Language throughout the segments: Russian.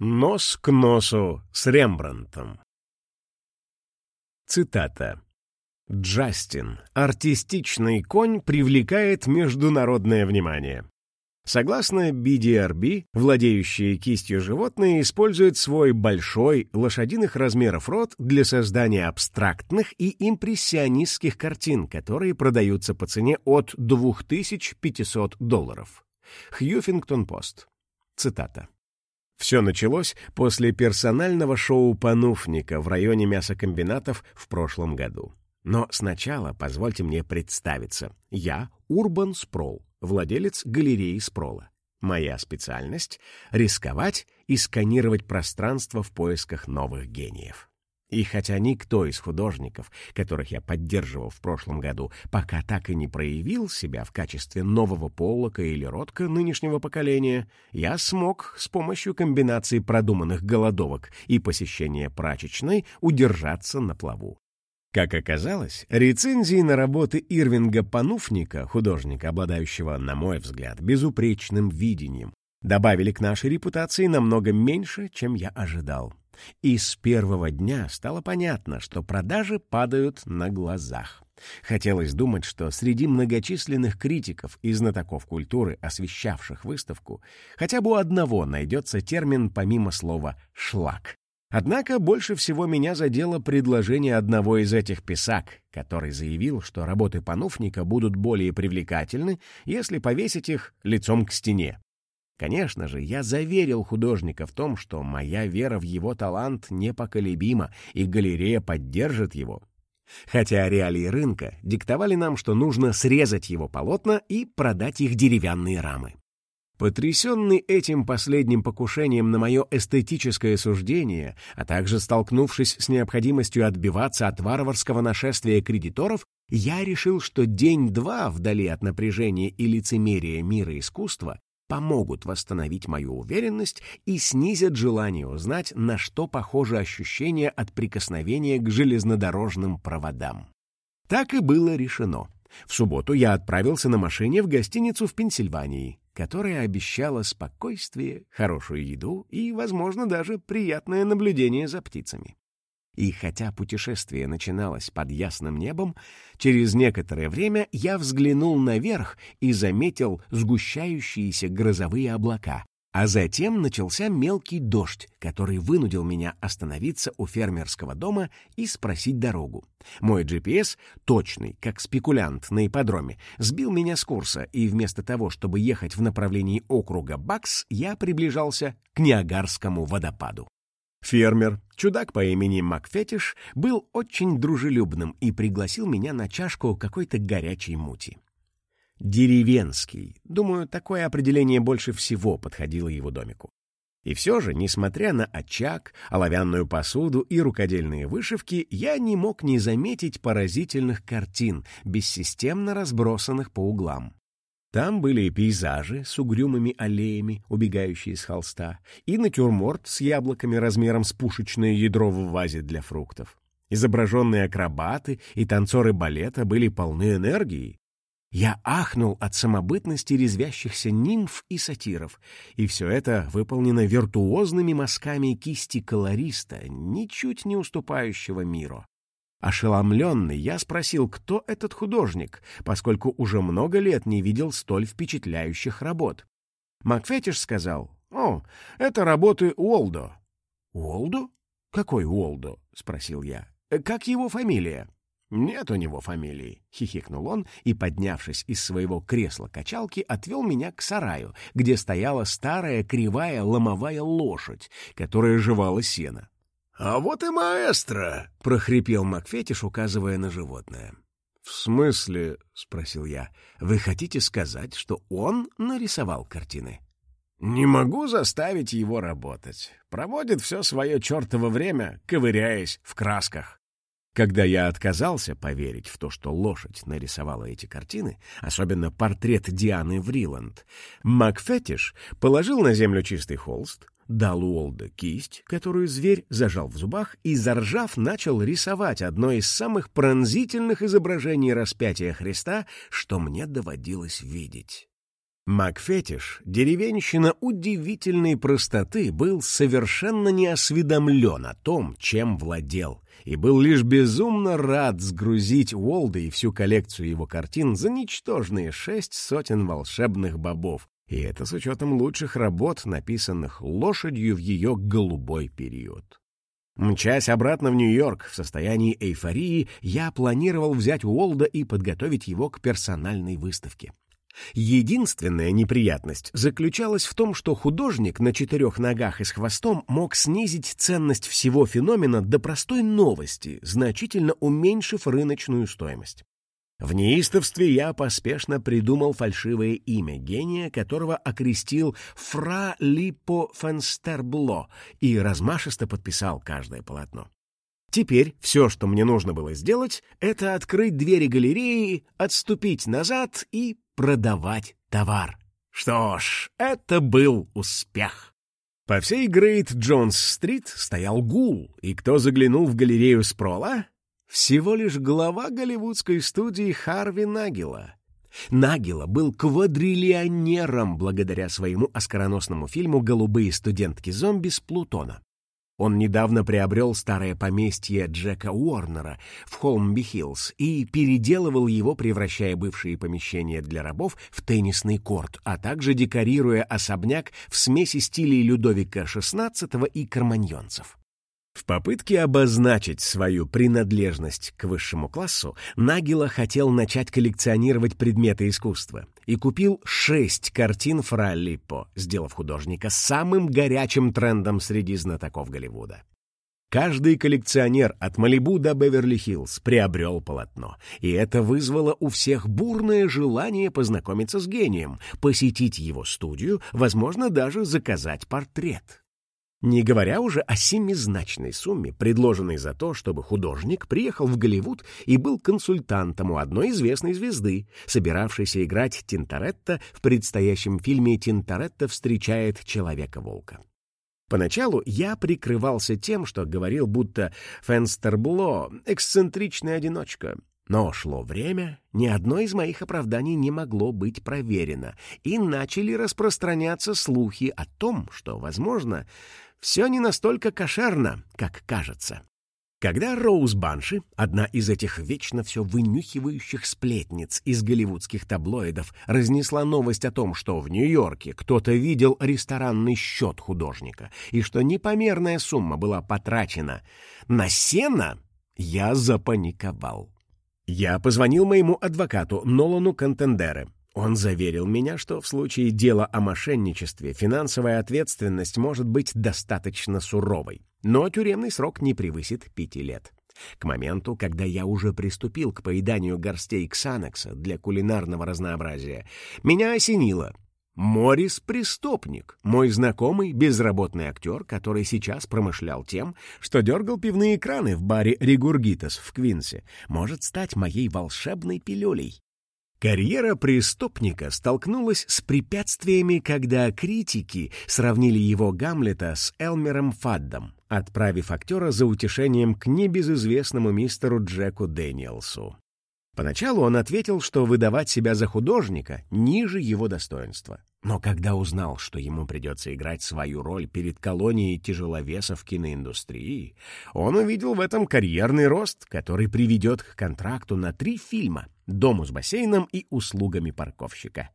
Нос к носу с Рембрандтом. Цитата. Джастин, артистичный конь, привлекает международное внимание. Согласно BDRB, владеющие кистью животные используют свой большой, лошадиных размеров рот для создания абстрактных и импрессионистских картин, которые продаются по цене от 2500 долларов. Хьюфингтон-Пост. Цитата. Все началось после персонального шоу Пануфника в районе мясокомбинатов в прошлом году. Но сначала позвольте мне представиться. Я Урбан Спрол, владелец галереи Спрола. Моя специальность — рисковать и сканировать пространство в поисках новых гениев. И хотя никто из художников, которых я поддерживал в прошлом году, пока так и не проявил себя в качестве нового Поллока или Ротка нынешнего поколения, я смог с помощью комбинации продуманных голодовок и посещения прачечной удержаться на плаву. Как оказалось, рецензии на работы Ирвинга Пануфника, художника, обладающего, на мой взгляд, безупречным видением, добавили к нашей репутации намного меньше, чем я ожидал. И с первого дня стало понятно, что продажи падают на глазах. Хотелось думать, что среди многочисленных критиков и знатоков культуры, освещавших выставку, хотя бы у одного найдется термин помимо слова «шлак». Однако больше всего меня задело предложение одного из этих писак, который заявил, что работы Пануфника будут более привлекательны, если повесить их лицом к стене. Конечно же, я заверил художника в том, что моя вера в его талант непоколебима, и галерея поддержит его. Хотя реалии рынка диктовали нам, что нужно срезать его полотна и продать их деревянные рамы. Потрясенный этим последним покушением на мое эстетическое суждение, а также столкнувшись с необходимостью отбиваться от варварского нашествия кредиторов, я решил, что день-два вдали от напряжения и лицемерия мира искусства помогут восстановить мою уверенность и снизят желание узнать, на что похоже ощущение от прикосновения к железнодорожным проводам. Так и было решено. В субботу я отправился на машине в гостиницу в Пенсильвании, которая обещала спокойствие, хорошую еду и, возможно, даже приятное наблюдение за птицами. И хотя путешествие начиналось под ясным небом, через некоторое время я взглянул наверх и заметил сгущающиеся грозовые облака, а затем начался мелкий дождь, который вынудил меня остановиться у фермерского дома и спросить дорогу. Мой GPS, точный, как спекулянт на ипподроме, сбил меня с курса, и вместо того, чтобы ехать в направлении округа Бакс, я приближался к Ниагарскому водопаду. Фермер, чудак по имени Макфетиш, был очень дружелюбным и пригласил меня на чашку какой-то горячей мути. Деревенский. Думаю, такое определение больше всего подходило его домику. И все же, несмотря на очаг, оловянную посуду и рукодельные вышивки, я не мог не заметить поразительных картин, бессистемно разбросанных по углам. Там были и пейзажи с угрюмыми аллеями, убегающие с холста, и натюрморт с яблоками размером с пушечное ядро в вазе для фруктов. Изображенные акробаты и танцоры балета были полны энергии, я ахнул от самобытности резвящихся нимф и сатиров, и все это выполнено виртуозными мазками кисти колориста, ничуть не уступающего миру. Ошеломленный, я спросил, кто этот художник, поскольку уже много лет не видел столь впечатляющих работ. Макфетиш сказал, «О, это работы Уолдо». «Уолдо? Какой Уолдо?» — спросил я. «Как его фамилия?» «Нет у него фамилии», — хихикнул он и, поднявшись из своего кресла-качалки, отвел меня к сараю, где стояла старая кривая ломовая лошадь, которая жевала сено. «А вот и маэстро!» — прохрипел Макфетиш, указывая на животное. «В смысле?» — спросил я. «Вы хотите сказать, что он нарисовал картины?» «Не могу заставить его работать. Проводит все свое чертово время, ковыряясь в красках». Когда я отказался поверить в то, что лошадь нарисовала эти картины, особенно портрет Дианы Вриланд, Макфетиш положил на землю чистый холст, дал Уолда кисть, которую зверь зажал в зубах, и, заржав, начал рисовать одно из самых пронзительных изображений распятия Христа, что мне доводилось видеть. Макфетиш, деревенщина удивительной простоты, был совершенно неосведомлен о том, чем владел, и был лишь безумно рад сгрузить Уолда и всю коллекцию его картин за ничтожные шесть сотен волшебных бобов, и это с учетом лучших работ, написанных лошадью в ее голубой период. Мчась обратно в Нью-Йорк в состоянии эйфории, я планировал взять Уолда и подготовить его к персональной выставке. Единственная неприятность заключалась в том, что художник на четырех ногах и с хвостом мог снизить ценность всего феномена до простой новости, значительно уменьшив рыночную стоимость. В неистовстве я поспешно придумал фальшивое имя гения, которого окрестил Фра Липо Фенстербло и размашисто подписал каждое полотно. Теперь все, что мне нужно было сделать, это открыть двери галереи, отступить назад и продавать товар. Что ж, это был успех. По всей Грейт Джонс-стрит стоял гул, и кто заглянул в галерею Спрола? Всего лишь глава голливудской студии Харви Нагела. Нагела был квадриллионером благодаря своему оскароносному фильму «Голубые студентки-зомби» с Плутона. Он недавно приобрел старое поместье Джека Уорнера в Холмби-Хиллз и переделывал его, превращая бывшие помещения для рабов в теннисный корт, а также декорируя особняк в смеси стилей Людовика XVI и карманьонцев. В попытке обозначить свою принадлежность к высшему классу, Нагила хотел начать коллекционировать предметы искусства и купил шесть картин Фра Липпо, сделав художника самым горячим трендом среди знатоков Голливуда. Каждый коллекционер от Малибу до Беверли-Хиллз приобрел полотно, и это вызвало у всех бурное желание познакомиться с гением, посетить его студию, возможно, даже заказать портрет. Не говоря уже о семизначной сумме, предложенной за то, чтобы художник приехал в Голливуд и был консультантом у одной известной звезды, собиравшейся играть Тинторетто в предстоящем фильме «Тинторетто встречает Человека-волка». Поначалу я прикрывался тем, что говорил, будто Фенстербло — эксцентричная одиночка. Но шло время, ни одно из моих оправданий не могло быть проверено, и начали распространяться слухи о том, что, возможно, все не настолько кошерно, как кажется. Когда Роуз Банши, одна из этих вечно все вынюхивающих сплетниц из голливудских таблоидов, разнесла новость о том, что в Нью-Йорке кто-то видел ресторанный счет художника и что непомерная сумма была потрачена на сено, я запаниковал. Я позвонил моему адвокату Нолану Контендере, он заверил меня, что в случае дела о мошенничестве финансовая ответственность может быть достаточно суровой, но тюремный срок не превысит пяти лет. К моменту, когда я уже приступил к поеданию горстей ксанекса для кулинарного разнообразия, меня осенило. Морис — преступник, мой знакомый безработный актер, который сейчас промышлял тем, что дергал пивные краны в баре «Регургитас» в Квинсе, может стать моей волшебной пилюлей. Карьера преступника столкнулась с препятствиями, когда критики сравнили его Гамлета с Элмером Фаддом, отправив актера за утешением к небезызвестному мистеру Джеку Дэниелсу. Поначалу он ответил, что выдавать себя за художника ниже его достоинства. Но когда узнал, что ему придется играть свою роль перед колонией тяжеловесов киноиндустрии, он увидел в этом карьерный рост, который приведет к контракту на три фильма, дому с бассейном и услугами парковщика.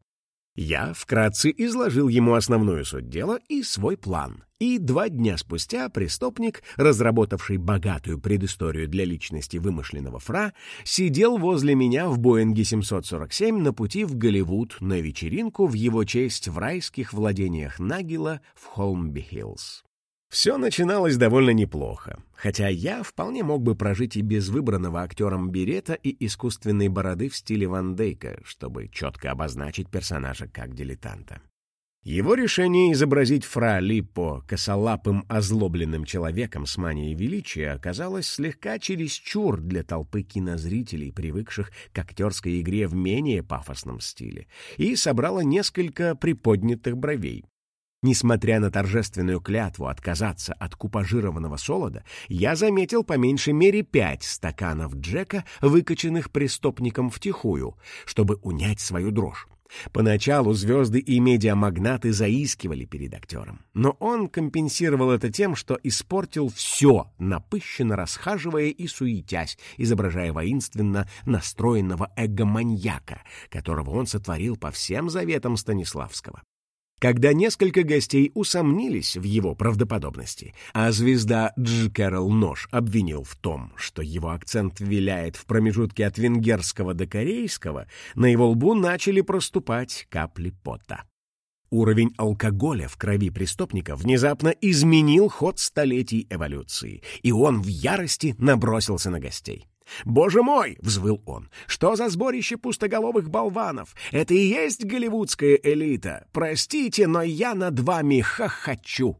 Я вкратце изложил ему основную суть дела и свой план. И два дня спустя преступник, разработавший богатую предысторию для личности вымышленного Фра, сидел возле меня в Боинге 747 на пути в Голливуд на вечеринку в его честь в райских владениях Нагила в Холмби-Хиллз. Все начиналось довольно неплохо, хотя я вполне мог бы прожить и без выбранного актером берета и искусственной бороды в стиле Ван Дейка, чтобы четко обозначить персонажа как дилетанта. Его решение изобразить Фра Липпо косолапым озлобленным человеком с манией величия оказалось слегка чересчур для толпы кинозрителей, привыкших к актерской игре в менее пафосном стиле, и собрало несколько приподнятых бровей. Несмотря на торжественную клятву отказаться от купажированного солода, я заметил по меньшей мере пять стаканов Джека, выкачанных преступником втихую, чтобы унять свою дрожь. Поначалу звезды и медиамагнаты заискивали перед актером, но он компенсировал это тем, что испортил все, напыщенно расхаживая и суетясь, изображая воинственно настроенного эго-маньяка, которого он сотворил по всем заветам Станиславского. Когда несколько гостей усомнились в его правдоподобности, а звезда Дж. Кэрол Нож обвинил в том, что его акцент виляет в промежутке от венгерского до корейского, на его лбу начали проступать капли пота. Уровень алкоголя в крови преступника внезапно изменил ход столетий эволюции, и он в ярости набросился на гостей. «Боже мой!» — взвыл он. «Что за сборище пустоголовых болванов? Это и есть голливудская элита! Простите, но я над вами хохочу!»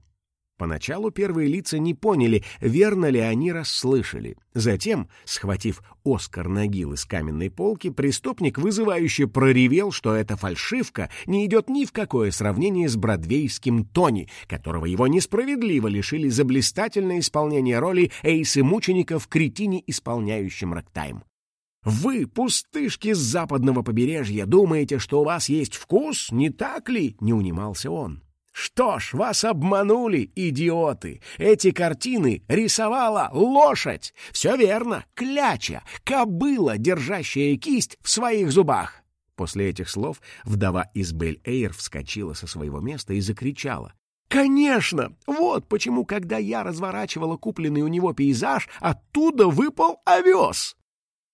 Поначалу первые лица не поняли, верно ли они расслышали. Затем, схватив Оскар Нагил из каменной полки, преступник вызывающе проревел, что эта фальшивка не идет ни в какое сравнение с бродвейским Тони, которого его несправедливо лишили за блистательное исполнение роли Эйсы Мученика в «Кретине, исполняющем рактайм». «Вы, пустышки с западного побережья, думаете, что у вас есть вкус, не так ли?» — не унимался он. Что ж, вас обманули, идиоты. Эти картины рисовала лошадь. Все верно, кляча, кобыла, держащая кисть в своих зубах. После этих слов вдова из Бель-Эйр вскочила со своего места и закричала. «Конечно! Вот почему, когда я разворачивала купленный у него пейзаж, оттуда выпал овес!»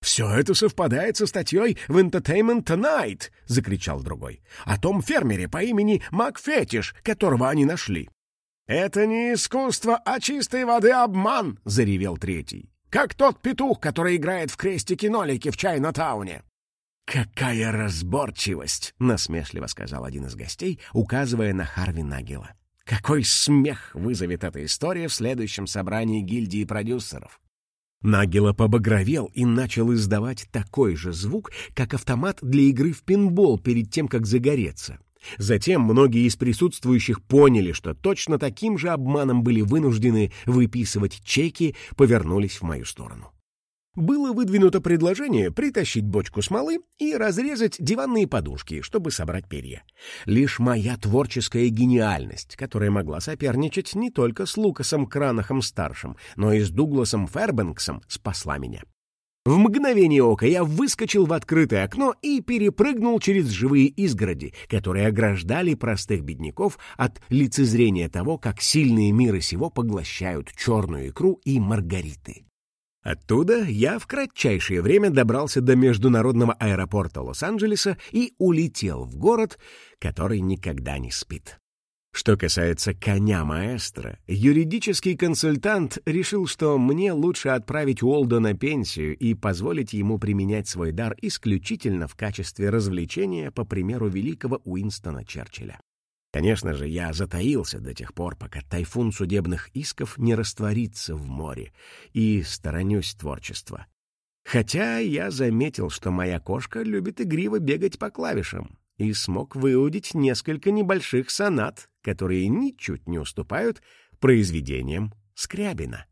«Все это совпадает со статьей в Entertainment Tonight!» — закричал другой. «О том фермере по имени Макфетиш, которого они нашли». «Это не искусство, а чистой воды обман!» — заревел третий. «Как тот петух, который играет в крестики-нолики в Чайна-тауне!» «Какая разборчивость!» — насмешливо сказал один из гостей, указывая на Харви Нагела. «Какой смех вызовет эта история в следующем собрании гильдии продюсеров!» Нагела побагровел и начал издавать такой же звук, как автомат для игры в пинбол перед тем, как загореться. Затем многие из присутствующих поняли, что точно таким же обманом были вынуждены выписывать чеки, повернулись в мою сторону было выдвинуто предложение притащить бочку смолы и разрезать диванные подушки, чтобы собрать перья. Лишь моя творческая гениальность, которая могла соперничать не только с Лукасом Кранахом-старшим, но и с Дугласом Фербенксом, спасла меня. В мгновение ока я выскочил в открытое окно и перепрыгнул через живые изгороди, которые ограждали простых бедняков от лицезрения того, как сильные мира сего поглощают черную икру и маргариты. Оттуда я в кратчайшее время добрался до международного аэропорта Лос-Анджелеса и улетел в город, который никогда не спит. Что касается коня маэстро, юридический консультант решил, что мне лучше отправить Уолда на пенсию и позволить ему применять свой дар исключительно в качестве развлечения, по примеру великого Уинстона Черчилля. Конечно же, я затаился до тех пор, пока тайфун судебных исков не растворится в море, и сторонюсь творчества. Хотя я заметил, что моя кошка любит игриво бегать по клавишам, и смог выудить несколько небольших сонат, которые ничуть не уступают произведениям Скрябина.